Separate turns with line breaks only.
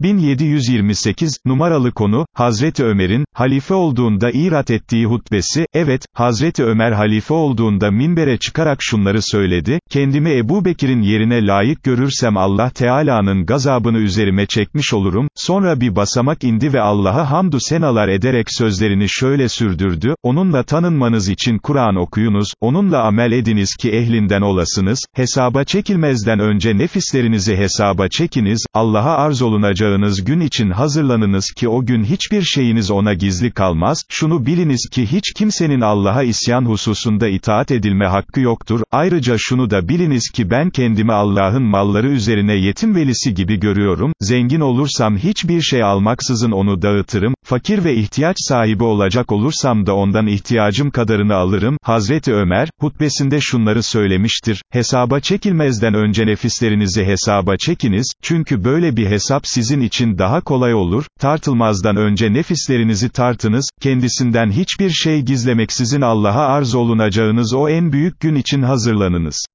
1728, numaralı konu, Hazreti Ömer'in, halife olduğunda irat ettiği hutbesi, evet, Hazreti Ömer halife olduğunda minbere çıkarak şunları söyledi, kendimi Ebu Bekir'in yerine layık görürsem Allah Teala'nın gazabını üzerime çekmiş olurum, sonra bir basamak indi ve Allah'a hamdü senalar ederek sözlerini şöyle sürdürdü, onunla tanınmanız için Kur'an okuyunuz, onunla amel ediniz ki ehlinden olasınız, hesaba çekilmezden önce nefislerinizi hesaba çekiniz, Allah'a arz olunacağınız gün için hazırlanınız ki o gün hiçbir şeyiniz ona gizli kalmaz, şunu biliniz ki hiç kimsenin Allah'a isyan hususunda itaat edilme hakkı yoktur, ayrıca şunu da biliniz ki ben kendimi Allah'ın malları üzerine yetim velisi gibi görüyorum, zengin olursam hiçbir şey almaksızın onu dağıtırım, fakir ve ihtiyaç sahibi olacak olursam da ondan ihtiyacım kadarını alırım, Hazreti Ömer, hutbesinde şunları söylemiştir, hesaba çekilmezden önce nefislerinizi hesaba çekiniz, çünkü böyle bir hesap sizin için daha kolay olur, tartılmazdan önce nefislerinizi tartınız, kendisinden hiçbir şey gizlemeksizin Allah'a arz olunacağınız o en büyük gün için hazırlanınız.